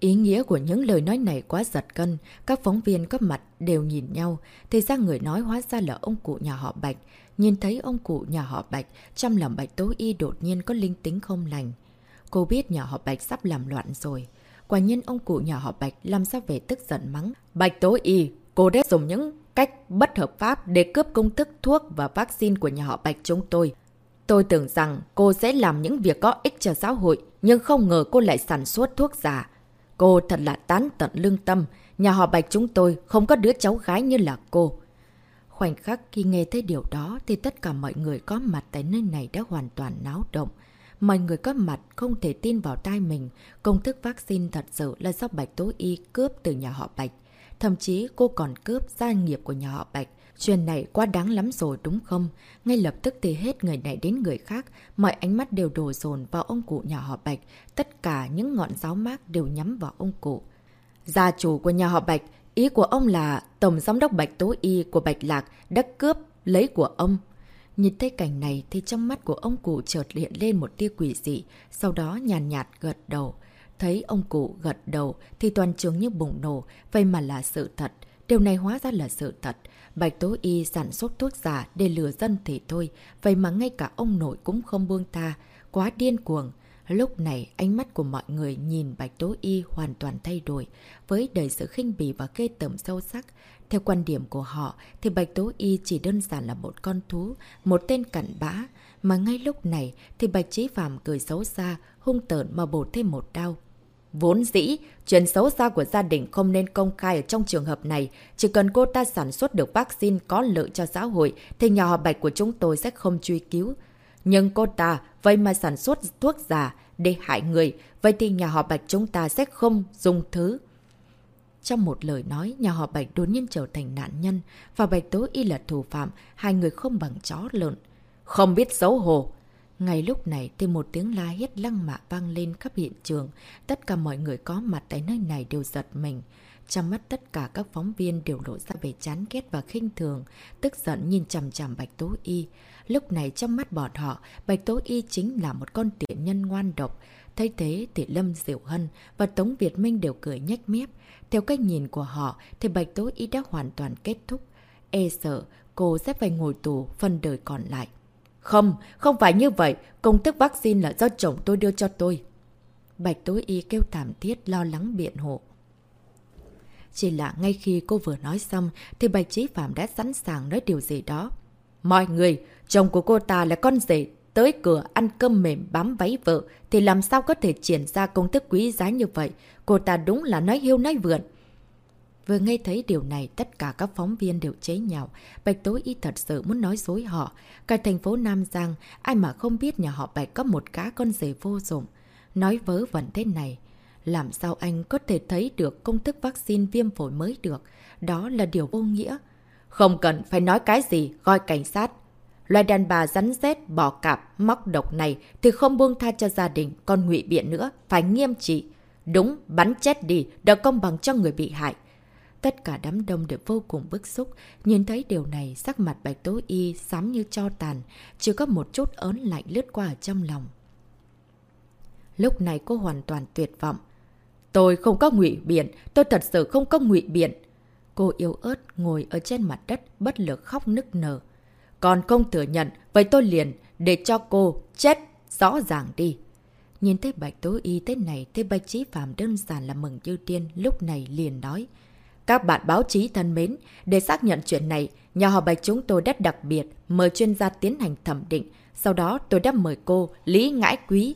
Ý nghĩa của những lời nói này quá giật cân, các phóng viên có mặt đều nhìn nhau, thì ra người nói hóa ra là ông cụ nhà họ Bạch. Nhìn thấy ông cụ nhà họ Bạch, trong lòng Bạch Tố Y đột nhiên có linh tính không lành. Cô biết nhà họ Bạch sắp làm loạn rồi. Quả nhiên ông cụ nhà họ Bạch làm sao về tức giận mắng. Bạch Tố Y, cô đã dùng những cách bất hợp pháp để cướp công thức thuốc và vaccine của nhà họ Bạch chúng tôi. Tôi tưởng rằng cô sẽ làm những việc có ích cho xã hội, nhưng không ngờ cô lại sản xuất thuốc giả. Cô thật là tán tận lương tâm, nhà họ Bạch chúng tôi không có đứa cháu gái như là cô. Khoảnh khắc khi nghe thấy điều đó thì tất cả mọi người có mặt tại nơi này đã hoàn toàn náo động. Mọi người có mặt không thể tin vào tai mình, công thức vaccine thật sự là do Bạch Tố Y cướp từ nhà họ Bạch. Thậm chí cô còn cướp gia nghiệp của nhà họ Bạch. Chuyện này quá đáng lắm rồi đúng không? Ngay lập tức thì hết người này đến người khác, mọi ánh mắt đều đổ dồn vào ông cụ nhà họ Bạch. Tất cả những ngọn giáo mát đều nhắm vào ông cụ. Gia chủ của nhà họ Bạch Ý của ông là Tổng Giám đốc Bạch Tố Y của Bạch Lạc đã cướp lấy của ông. Nhìn thấy cảnh này thì trong mắt của ông cụ chợt hiện lên một tia quỷ dị, sau đó nhàn nhạt, nhạt gật đầu. Thấy ông cụ gật đầu thì toàn trường như bùng nổ, vậy mà là sự thật. Điều này hóa ra là sự thật. Bạch Tố Y sản xuất thuốc giả để lừa dân thì thôi, vậy mà ngay cả ông nội cũng không buông ta. Quá điên cuồng. Lúc này, ánh mắt của mọi người nhìn Bạch Tố Y hoàn toàn thay đổi, với đầy sự khinh bỉ và ghê tởm sâu sắc. Theo quan điểm của họ, thì Bạch Tố Y chỉ đơn giản là một con thú, một tên cặn bã, mà ngay lúc này thì Bạch Chí Phạm cười xấu xa, hung tợn mà bổ thêm một đau. Vốn dĩ, chuyện xấu xa của gia đình không nên công khai ở trong trường hợp này. Chỉ cần cô ta sản xuất được vaccine có lợi cho xã hội, thì nhà họ Bạch của chúng tôi sẽ không truy cứu. Nhưng cô ta vậy mà sản xuất thuốc giả để hại người, vậy thì nhà họ Bạch chúng ta sẽ không dùng thứ. Trong một lời nói, nhà họ Bạch đột nhiên trở thành nạn nhân, và Bạch Tố Y là thủ phạm, hai người không bằng chó lợn. Không biết xấu hổ. Ngay lúc này thì một tiếng la hét lăng mạ vang lên khắp hiện trường. Tất cả mọi người có mặt tại nơi này đều giật mình. Trong mắt tất cả các phóng viên đều lộ ra về chán ghét và khinh thường, tức giận nhìn chằm chằm Bạch Tố Y. Lúc này trong mắt bọn họ, Bạch Tố Y chính là một con tiện nhân ngoan độc. Thấy thế thì Lâm Diệu Hân và Tống Việt Minh đều cười nhách mép. Theo cách nhìn của họ thì Bạch Tố Y đã hoàn toàn kết thúc. E sợ cô sẽ phải ngồi tù phần đời còn lại. Không, không phải như vậy. Công thức vaccine là do chồng tôi đưa cho tôi. Bạch Tố Y kêu thảm thiết lo lắng biện hộ. Chỉ là ngay khi cô vừa nói xong thì Bạch Chí Phạm đã sẵn sàng nói điều gì đó. Mọi người, chồng của cô ta là con rể tới cửa ăn cơm mềm bám váy vợ thì làm sao có thể triển ra công thức quý giá như vậy. Cô ta đúng là nói hiêu nói vượn. Vừa nghe thấy điều này, tất cả các phóng viên đều chế nhạo. Bạch tối Y thật sự muốn nói dối họ. Cả thành phố Nam Giang, ai mà không biết nhà họ Bạch có một cá con rể vô dụng. Nói vớ vẩn thế này, làm sao anh có thể thấy được công thức vaccine viêm phổi mới được? Đó là điều vô nghĩa. Không cần phải nói cái gì, gọi cảnh sát. Loài đàn bà rắn rết, bỏ cạp, móc độc này thì không buông tha cho gia đình, con ngụy biện nữa, phải nghiêm trị. Đúng, bắn chết đi, đỡ công bằng cho người bị hại. Tất cả đám đông đều vô cùng bức xúc, nhìn thấy điều này sắc mặt bạch tố y xám như cho tàn, chỉ có một chút ớn lạnh lướt qua ở trong lòng. Lúc này cô hoàn toàn tuyệt vọng. Tôi không có ngụy biện, tôi thật sự không có ngụy biện. Cô yếu ớt ngồi ở trên mặt đất bất lực khóc nức nở. Còn không thừa nhận, vậy tôi liền để cho cô chết rõ ràng đi. Nhìn thấy Bạch Tố Y thế này, thế Bạch Trí Phạm đơn giản là mừng như tiên, lúc này liền nói. Các bạn báo chí thân mến, để xác nhận chuyện này, nhà họ Bạch chúng tôi đã đặc biệt mời chuyên gia tiến hành thẩm định. Sau đó tôi đã mời cô Lý Ngãi Quý.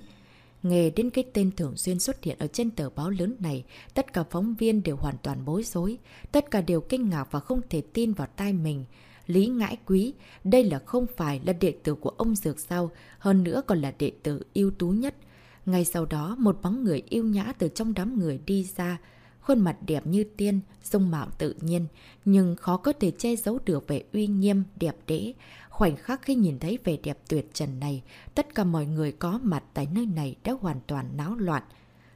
Nghe đến cái tên thường xuyên xuất hiện ở trên tờ báo lớn này, tất cả phóng viên đều hoàn toàn bối rối. Tất cả đều kinh ngạc và không thể tin vào tai mình. Lý Ngãi Quý, đây là không phải là đệ tử của ông Dược sao, hơn nữa còn là đệ tử ưu tú nhất. Ngay sau đó, một bóng người yêu nhã từ trong đám người đi ra, khuôn mặt đẹp như tiên, dung mạo tự nhiên, nhưng khó có thể che giấu được vẻ uy nghiêm, đẹp đẽ. Khoảnh khắc khi nhìn thấy vẻ đẹp tuyệt trần này, tất cả mọi người có mặt tại nơi này đã hoàn toàn náo loạn.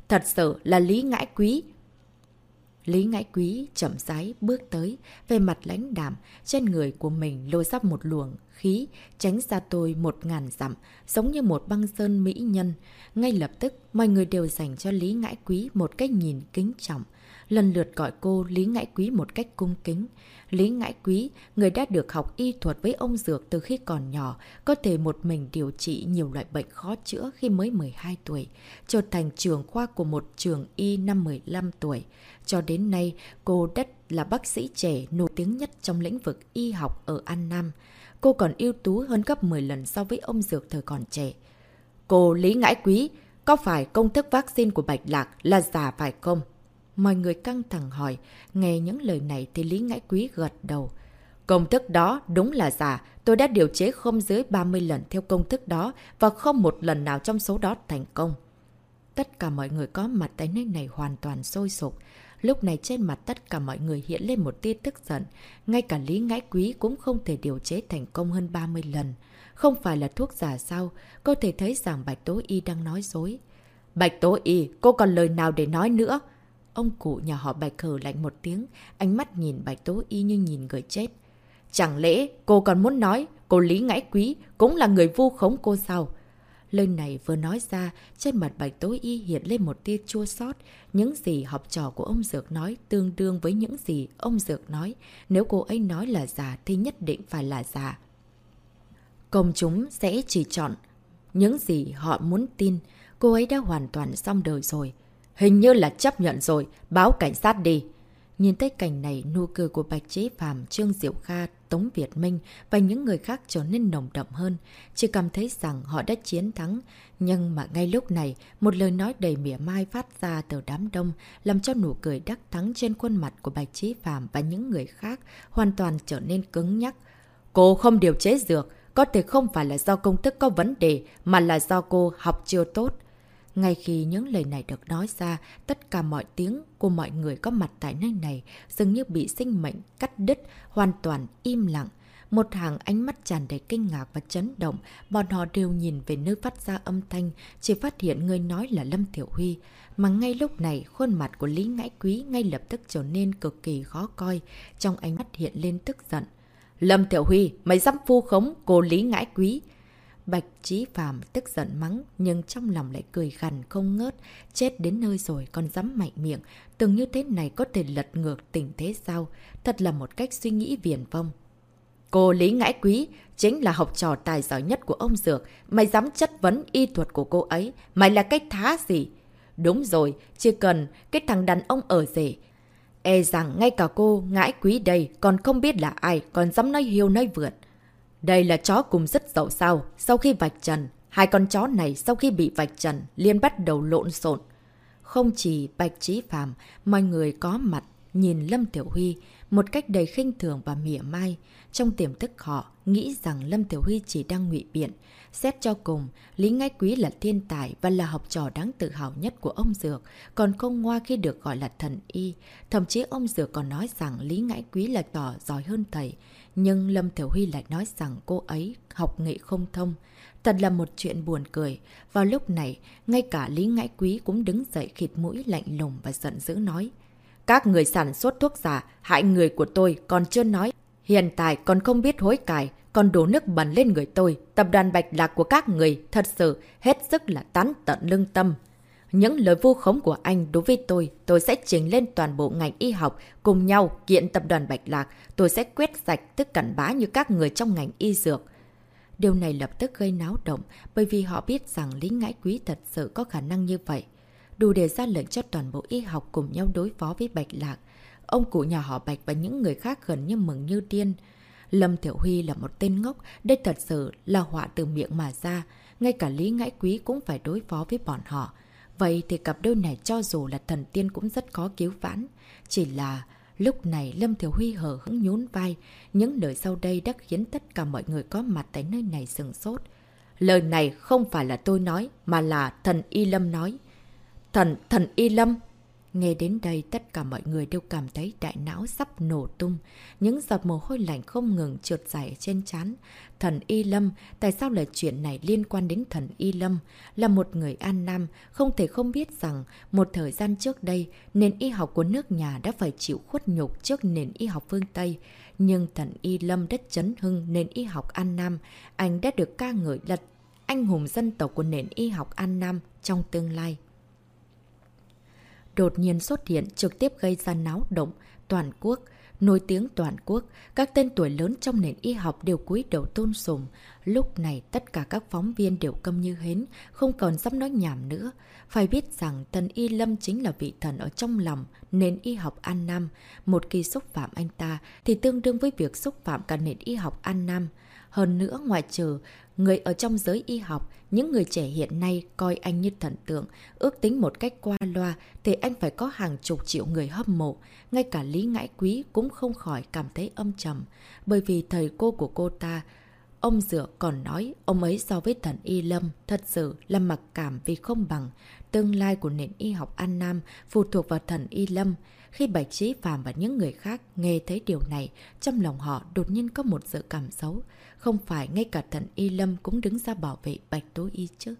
Thật sự là Lý Ngãi Quý. Lý Ngãi Quý chậm rãi bước tới, về mặt lãnh đạm, trên người của mình lôi sắp một luồng khí, tránh xa tôi một ngàn dặm, giống như một băng sơn mỹ nhân. Ngay lập tức, mọi người đều dành cho Lý Ngãi Quý một cách nhìn kính trọng lần lượt gọi cô Lý Ngãi Quý một cách cung kính. Lý Ngãi Quý, người đã được học y thuật với ông Dược từ khi còn nhỏ, có thể một mình điều trị nhiều loại bệnh khó chữa khi mới 12 tuổi, trở thành trường khoa của một trường y năm 15 tuổi. Cho đến nay, cô đất là bác sĩ trẻ nổi tiếng nhất trong lĩnh vực y học ở An Nam. Cô còn ưu tú hơn gấp 10 lần so với ông Dược thời còn trẻ. Cô Lý Ngãi Quý, có phải công thức vaccine của Bạch Lạc là giả phải không? Mọi người căng thẳng hỏi, nghe những lời này thì Lý Ngãi Quý gật đầu. Công thức đó đúng là giả, tôi đã điều chế không dưới 30 lần theo công thức đó và không một lần nào trong số đó thành công. Tất cả mọi người có mặt tại nơi này hoàn toàn sôi sục. Lúc này trên mặt tất cả mọi người hiện lên một tia tức giận. Ngay cả Lý Ngãi Quý cũng không thể điều chế thành công hơn 30 lần. Không phải là thuốc giả sao? Có thể thấy rằng Bạch Tố Y đang nói dối. Bạch Tố Y, cô còn lời nào để nói nữa? Ông cụ nhà họ Bạch hờ lạnh một tiếng, ánh mắt nhìn Bạch Tố Y như nhìn người chết. Chẳng lẽ cô còn muốn nói cô Lý Ngãi Quý cũng là người vu khống cô sao? Lời này vừa nói ra, trên mặt Bạch Tố Y hiện lên một tia chua xót. Những gì học trò của ông Dược nói tương đương với những gì ông Dược nói. Nếu cô ấy nói là giả thì nhất định phải là giả. Công chúng sẽ chỉ chọn những gì họ muốn tin. Cô ấy đã hoàn toàn xong đời rồi. Hình như là chấp nhận rồi, báo cảnh sát đi. Nhìn thấy cảnh này, nụ cười của Bạch Chế Phàm, Trương Diệu Kha, Tống Việt Minh và những người khác trở nên nồng đậm hơn. Chỉ cảm thấy rằng họ đã chiến thắng. Nhưng mà ngay lúc này, một lời nói đầy mỉa mai phát ra từ đám đông, làm cho nụ cười đắc thắng trên khuôn mặt của Bạch Chế Phàm và những người khác hoàn toàn trở nên cứng nhắc. Cô không điều chế dược, có thể không phải là do công thức có vấn đề, mà là do cô học chưa tốt. Ngay khi những lời này được nói ra, tất cả mọi tiếng của mọi người có mặt tại nơi này dường như bị sinh mệnh cắt đứt, hoàn toàn im lặng. Một hàng ánh mắt tràn đầy kinh ngạc và chấn động, bọn họ đều nhìn về nơi phát ra âm thanh, chỉ phát hiện người nói là Lâm Thiểu Huy. Mà ngay lúc này, khuôn mặt của Lý Ngãi Quý ngay lập tức trở nên cực kỳ khó coi, trong ánh mắt hiện lên tức giận. Lâm Thiểu Huy, mày dám phu khống cô Lý Ngãi Quý. Bạch Trí Phàm tức giận mắng, nhưng trong lòng lại cười gằn không ngớt, chết đến nơi rồi còn dám mạnh miệng, từng như thế này có thể lật ngược tình thế sao, thật là một cách suy nghĩ viển vông. Cô Lý Ngãi Quý chính là học trò tài giỏi nhất của ông Dược, mày dám chất vấn y thuật của cô ấy, mày là cái thá gì? Đúng rồi, chỉ cần cái thằng đàn ông ở rể, e rằng ngay cả cô Ngãi Quý đây còn không biết là ai, còn dám nói hiêu nói vượt. Đây là chó cùng rất dậu sao, sau khi vạch trần, hai con chó này sau khi bị vạch trần liên bắt đầu lộn xộn. Không chỉ Bạch Trí phàm mọi người có mặt nhìn Lâm Tiểu Huy một cách đầy khinh thường và mỉa mai. Trong tiềm thức họ nghĩ rằng Lâm Tiểu Huy chỉ đang ngụy biện. Xét cho cùng, Lý Ngãi Quý là thiên tài và là học trò đáng tự hào nhất của ông Dược, còn không ngoa khi được gọi là thần y. Thậm chí ông Dược còn nói rằng Lý Ngãi Quý là tỏ giỏi hơn thầy. Nhưng Lâm Tiểu Huy lại nói rằng cô ấy học nghệ không thông. Thật là một chuyện buồn cười. Vào lúc này, ngay cả Lý Ngãi Quý cũng đứng dậy khịt mũi lạnh lùng và giận dữ nói. Các người sản xuất thuốc giả, hại người của tôi còn chưa nói. Hiện tại còn không biết hối cải, còn đổ nước bẩn lên người tôi. Tập đoàn bạch lạc của các người thật sự hết sức là tán tận lương tâm. Những lời vu khống của anh đối với tôi, tôi sẽ trình lên toàn bộ ngành y học, cùng nhau kiện tập đoàn Bạch Lạc. Tôi sẽ quét sạch tức cảnh bá như các người trong ngành y dược. Điều này lập tức gây náo động, bởi vì họ biết rằng Lý Ngãi Quý thật sự có khả năng như vậy. Đủ để ra lệnh cho toàn bộ y học cùng nhau đối phó với Bạch Lạc. Ông cụ nhà họ Bạch và những người khác gần như mừng như điên. Lâm Tiểu Huy là một tên ngốc, đây thật sự là họa từ miệng mà ra. Ngay cả Lý Ngãi Quý cũng phải đối phó với bọn họ. Vậy thì cặp đôi này cho dù là thần tiên cũng rất khó cứu vãn. Chỉ là lúc này Lâm Thiểu Huy hờ hững nhún vai. Những lời sau đây đã khiến tất cả mọi người có mặt tại nơi này sừng sốt. Lời này không phải là tôi nói, mà là thần Y Lâm nói. Thần, thần Y Lâm, Nghe đến đây tất cả mọi người đều cảm thấy đại não sắp nổ tung. Những giọt mồ hôi lạnh không ngừng trượt dài trên chán. Thần Y Lâm, tại sao lời chuyện này liên quan đến thần Y Lâm? Là một người An Nam, không thể không biết rằng một thời gian trước đây, nền y học của nước nhà đã phải chịu khuất nhục trước nền y học phương Tây. Nhưng thần Y Lâm đất chấn hưng nền y học An Nam, anh đã được ca ngợi lật anh hùng dân tộc của nền y học An Nam trong tương lai đột nhiên xuất hiện trực tiếp gây ra náo động toàn quốc. Nổi tiếng toàn quốc, các tên tuổi lớn trong nền y học đều cúi đầu tôn sùng. Lúc này tất cả các phóng viên đều câm như hến, không còn dám nói nhảm nữa. Phải biết rằng thần Y Lâm chính là vị thần ở trong lòng nền y học An Nam. Một khi xúc phạm anh ta thì tương đương với việc xúc phạm cả nền y học An Nam. Hơn nữa, ngoại trừ người ở trong giới y học, những người trẻ hiện nay coi anh như thần tượng, ước tính một cách qua loa thì anh phải có hàng chục triệu người hâm mộ. Ngay cả Lý Ngãi Quý cũng không khỏi cảm thấy âm trầm, bởi vì thầy cô của cô ta Ông Dựa còn nói ông ấy so với thần Y Lâm thật sự là mặc cảm vì không bằng. Tương lai của nền y học An Nam phụ thuộc vào thần Y Lâm. Khi Bạch Trí Phạm và những người khác nghe thấy điều này, trong lòng họ đột nhiên có một sự cảm xấu. Không phải ngay cả thần Y Lâm cũng đứng ra bảo vệ Bạch Tố Y chứ.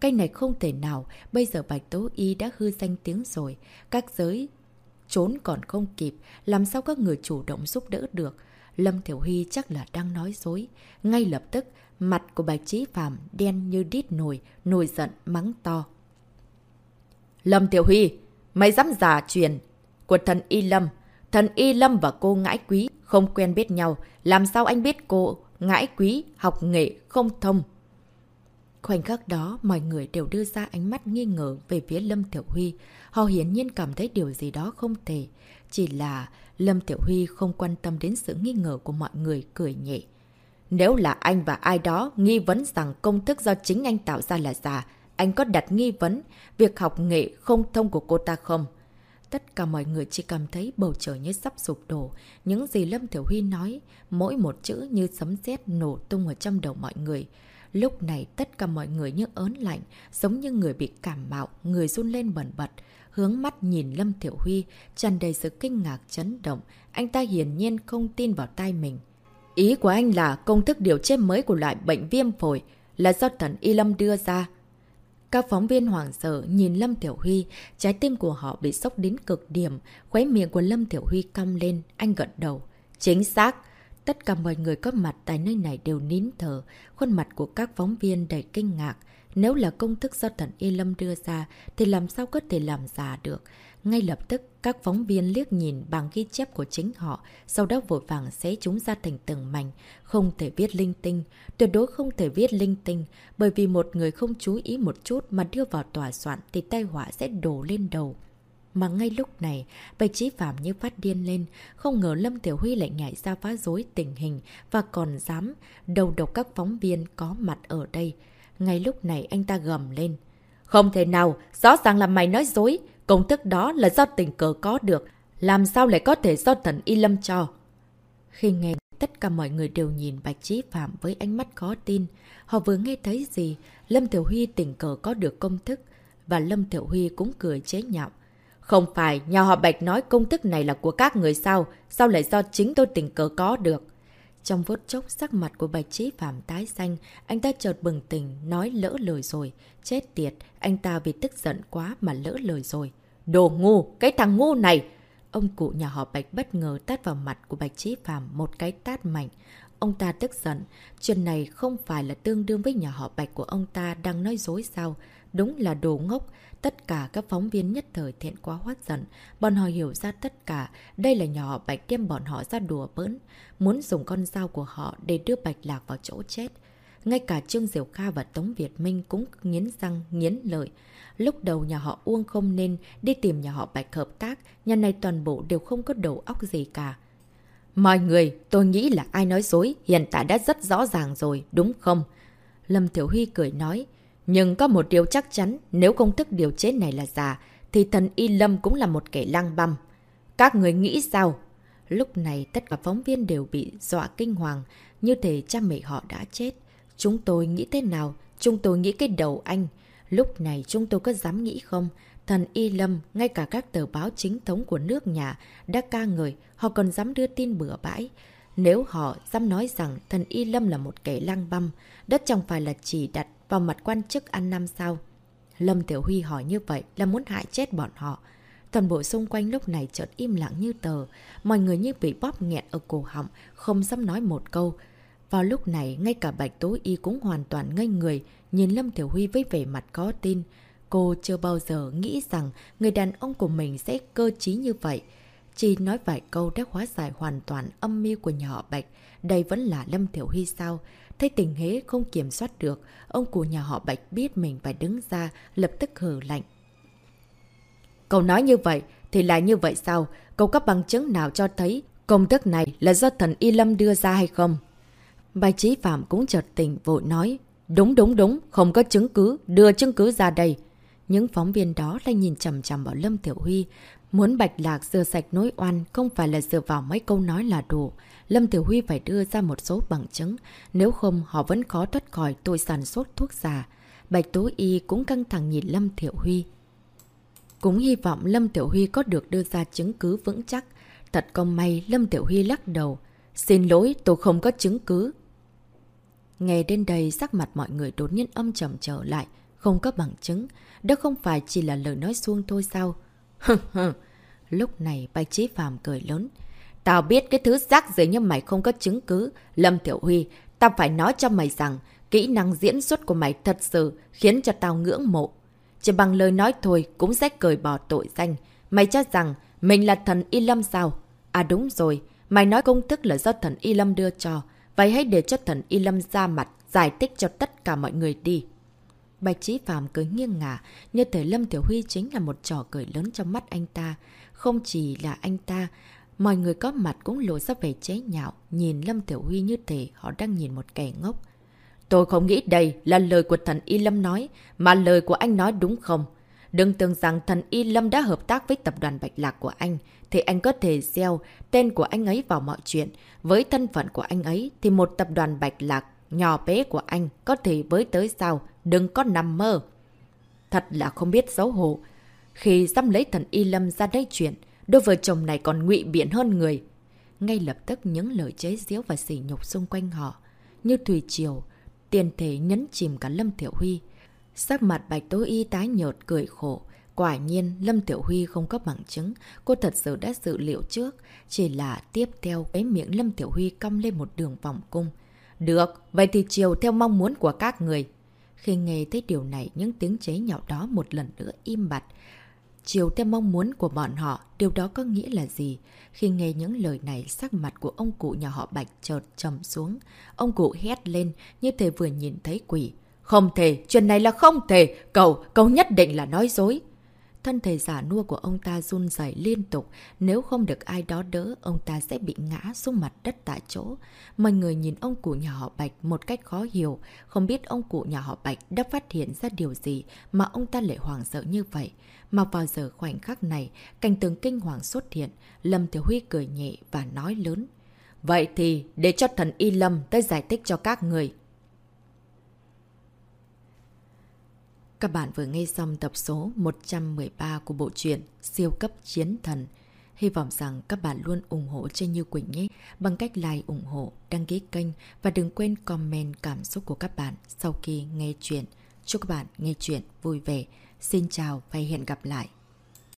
Cái này không thể nào, bây giờ Bạch Tố Y đã hư danh tiếng rồi. Các giới trốn còn không kịp, làm sao các người chủ động giúp đỡ được. Lâm Thiểu Huy chắc là đang nói dối. Ngay lập tức, mặt của Bạch Trí Phạm đen như đít nồi, nổi giận, mắng to. Lâm Tiểu Huy, mày dám giả truyền của thần Y Lâm. Thần Y Lâm và cô Ngãi Quý không quen biết nhau. Làm sao anh biết cô Ngãi Quý học nghệ không thông? Khoảnh khắc đó, mọi người đều đưa ra ánh mắt nghi ngờ về phía Lâm Tiểu Huy. Họ hiển nhiên cảm thấy điều gì đó không thể. Chỉ là Lâm Tiểu Huy không quan tâm đến sự nghi ngờ của mọi người, cười nhẹ. Nếu là anh và ai đó nghi vấn rằng công thức do chính anh tạo ra là giả, anh có đặt nghi vấn việc học nghệ không thông của cô ta không? Tất cả mọi người chỉ cảm thấy bầu trời như sắp sụp đổ. Những gì Lâm Tiểu Huy nói, mỗi một chữ như sấm sét nổ tung ở trong đầu mọi người. Lúc này tất cả mọi người như ớn lạnh, giống như người bị cảm mạo, người run lên bẩn bật. Hướng mắt nhìn Lâm Tiểu Huy, tràn đầy sự kinh ngạc chấn động. Anh ta hiển nhiên không tin vào tai mình. Ý của anh là công thức điều chế mới của loại bệnh viêm phổi là do thần Y Lâm đưa ra. Các phóng viên hoảng sợ nhìn Lâm Tiểu Huy, trái tim của họ bị sốc đến cực điểm, khuấy miệng của Lâm Tiểu Huy cong lên, anh gật đầu. Chính xác! Tất cả mọi người có mặt tại nơi này đều nín thở, khuôn mặt của các phóng viên đầy kinh ngạc. Nếu là công thức do thần Y Lâm đưa ra, thì làm sao có thể làm giả được? Ngay lập tức, các phóng viên liếc nhìn bằng ghi chép của chính họ, sau đó vội vàng xé chúng ra thành từng mảnh. Không thể viết linh tinh, tuyệt đối không thể viết linh tinh, bởi vì một người không chú ý một chút mà đưa vào tòa soạn thì tai họa sẽ đổ lên đầu. Mà ngay lúc này, Bạch trí Phạm như phát điên lên, không ngờ Lâm Tiểu Huy lại nhảy ra phá rối tình hình và còn dám đầu độc các phóng viên có mặt ở đây. Ngay lúc này anh ta gầm lên. Không thể nào, rõ ràng là mày nói dối, công thức đó là do tình cờ có được, làm sao lại có thể do thần Y Lâm cho. Khi nghe tất cả mọi người đều nhìn Bạch Chí Phạm với ánh mắt khó tin, họ vừa nghe thấy gì, Lâm Tiểu Huy tình cờ có được công thức, và Lâm Tiểu Huy cũng cười chế nhạo. Không phải, nhà họ Bạch nói công thức này là của các người sao, sao lại do chính tôi tình cờ có được. Trong vốt chốc sắc mặt của Bạch Trí Phạm tái xanh, anh ta chợt bừng tỉnh, nói lỡ lời rồi. Chết tiệt, anh ta vì tức giận quá mà lỡ lời rồi. Đồ ngu, cái thằng ngu này! Ông cụ nhà họ Bạch bất ngờ tát vào mặt của Bạch Trí Phạm một cái tát mạnh. Ông ta tức giận, chuyện này không phải là tương đương với nhà họ Bạch của ông ta đang nói dối sao. Đúng là đồ ngốc. Tất cả các phóng viên nhất thời thiện quá hoát giận. Bọn họ hiểu ra tất cả. Đây là nhỏ Bạch đem bọn họ ra đùa bỡn. Muốn dùng con dao của họ để đưa Bạch Lạc vào chỗ chết. Ngay cả Trương Diệu Kha và Tống Việt Minh cũng nghiến răng, nghiến lợi. Lúc đầu nhà họ Uông không nên đi tìm nhà họ Bạch hợp tác, nhà này toàn bộ đều không có đầu óc gì cả. Mọi người, tôi nghĩ là ai nói dối, hiện tại đã rất rõ ràng rồi, đúng không? Lâm Thiểu Huy cười nói, nhưng có một điều chắc chắn, nếu công thức điều chế này là giả, thì thần Y Lâm cũng là một kẻ lang băm. Các người nghĩ sao? Lúc này tất cả phóng viên đều bị dọa kinh hoàng, như thể cha mẹ họ đã chết. Chúng tôi nghĩ thế nào? Chúng tôi nghĩ cái đầu anh. Lúc này chúng tôi có dám nghĩ không? Thần Y Lâm, ngay cả các tờ báo chính thống của nước nhà đã ca ngợi, họ còn dám đưa tin bừa bãi. Nếu họ dám nói rằng thần Y Lâm là một kẻ lang băm, đất chẳng phải là chỉ đặt vào mặt quan chức ăn năm sao. Lâm Tiểu Huy hỏi như vậy là muốn hại chết bọn họ. Toàn bộ xung quanh lúc này chợt im lặng như tờ, mọi người như bị bóp nghẹn ở cổ họng, không dám nói một câu. Vào lúc này, ngay cả Bạch Tố Y cũng hoàn toàn ngây người, nhìn Lâm Tiểu Huy với vẻ mặt có tin. Cô chưa bao giờ nghĩ rằng người đàn ông của mình sẽ cơ trí như vậy. Chỉ nói vài câu đã hóa giải hoàn toàn âm mưu của nhà họ Bạch. Đây vẫn là Lâm Tiểu Huy sao? Thấy tình thế không kiểm soát được, ông cụ nhà họ Bạch biết mình phải đứng ra, lập tức hờ lạnh. Cậu nói như vậy, thì là như vậy sao? Cậu có bằng chứng nào cho thấy công thức này là do thần Y Lâm đưa ra hay không? bài Trí Phạm cũng chợt tỉnh vội nói. Đúng đúng đúng, không có chứng cứ, đưa chứng cứ ra đây. Những phóng viên đó lại nhìn chầm chầm vào Lâm Tiểu Huy. Muốn Bạch Lạc rửa sạch nối oan không phải là dựa vào mấy câu nói là đủ. Lâm Tiểu Huy phải đưa ra một số bằng chứng, nếu không họ vẫn khó thoát khỏi tội sản xuất thuốc giả. Bạch Tố Y cũng căng thẳng nhìn Lâm Tiểu Huy. Cũng hy vọng Lâm Tiểu Huy có được đưa ra chứng cứ vững chắc. Thật công may Lâm Tiểu Huy lắc đầu. Xin lỗi, tôi không có chứng cứ. Nghe đến đây sắc mặt mọi người đột nhiên âm trầm trở lại, không có bằng chứng. Đó không phải chỉ là lời nói xuông thôi sao? Lúc này Bạch Chí phàm cười lớn. Tao biết cái thứ rác rưởi như mày không có chứng cứ. Lâm Tiểu Huy, tao phải nói cho mày rằng kỹ năng diễn xuất của mày thật sự khiến cho tao ngưỡng mộ. Chỉ bằng lời nói thôi cũng sẽ cười bỏ tội danh. Mày cho rằng mình là thần Y Lâm sao? À đúng rồi, mày nói công thức là do thần Y Lâm đưa cho. Vậy hãy để cho thần Y Lâm ra mặt, giải thích cho tất cả mọi người đi. Bạch Chí Phạm cười nghiêng ngả, như thể Lâm Tiểu Huy chính là một trò cười lớn trong mắt anh ta. Không chỉ là anh ta, mọi người có mặt cũng lộ ra vẻ chế nhạo, nhìn Lâm Tiểu Huy như thể họ đang nhìn một kẻ ngốc. Tôi không nghĩ đây là lời của thần Y Lâm nói, mà lời của anh nói đúng không? Đừng tưởng rằng thần Y Lâm đã hợp tác với tập đoàn Bạch Lạc của anh, thì anh có thể gieo tên của anh ấy vào mọi chuyện. Với thân phận của anh ấy, thì một tập đoàn Bạch Lạc nhỏ bé của anh có thể với tới sao, đừng có nằm mơ. Thật là không biết xấu hổ. Khi dám lấy thần Y Lâm ra đây chuyện, đôi vợ chồng này còn ngụy biện hơn người. Ngay lập tức những lời chế giễu và sỉ nhục xung quanh họ, như Thủy Triều, tiền thể nhấn chìm cả Lâm Tiểu Huy. Sắc mặt Bạch Tố Y tái nhợt cười khổ. Quả nhiên, Lâm Tiểu Huy không có bằng chứng. Cô thật sự đã dự liệu trước. Chỉ là tiếp theo cái miệng Lâm Tiểu Huy cong lên một đường vòng cung. Được, vậy thì chiều theo mong muốn của các người. Khi nghe thấy điều này, những tiếng chế nhạo đó một lần nữa im bặt. Chiều theo mong muốn của bọn họ, điều đó có nghĩa là gì? Khi nghe những lời này, sắc mặt của ông cụ nhà họ Bạch chợt trầm xuống. Ông cụ hét lên như thể vừa nhìn thấy quỷ. Không thể, chuyện này là không thể, cậu, cậu nhất định là nói dối thân thể giả nua của ông ta run rẩy liên tục. Nếu không được ai đó đỡ, ông ta sẽ bị ngã xuống mặt đất tại chỗ. Mọi người nhìn ông cụ nhà họ Bạch một cách khó hiểu. Không biết ông cụ nhà họ Bạch đã phát hiện ra điều gì mà ông ta lại hoảng sợ như vậy. Mà vào giờ khoảnh khắc này, cảnh tường kinh hoàng xuất hiện. Lâm Tiểu Huy cười nhẹ và nói lớn. Vậy thì để cho thần Y Lâm tới giải thích cho các người. Các bạn vừa nghe xong tập số 113 của bộ truyện Siêu cấp chiến thần. Hy vọng rằng các bạn luôn ủng hộ cho Như Quỳnh nhé bằng cách like ủng hộ, đăng ký kênh và đừng quên comment cảm xúc của các bạn sau khi nghe chuyện. Chúc các bạn nghe chuyện vui vẻ. Xin chào và hẹn gặp lại.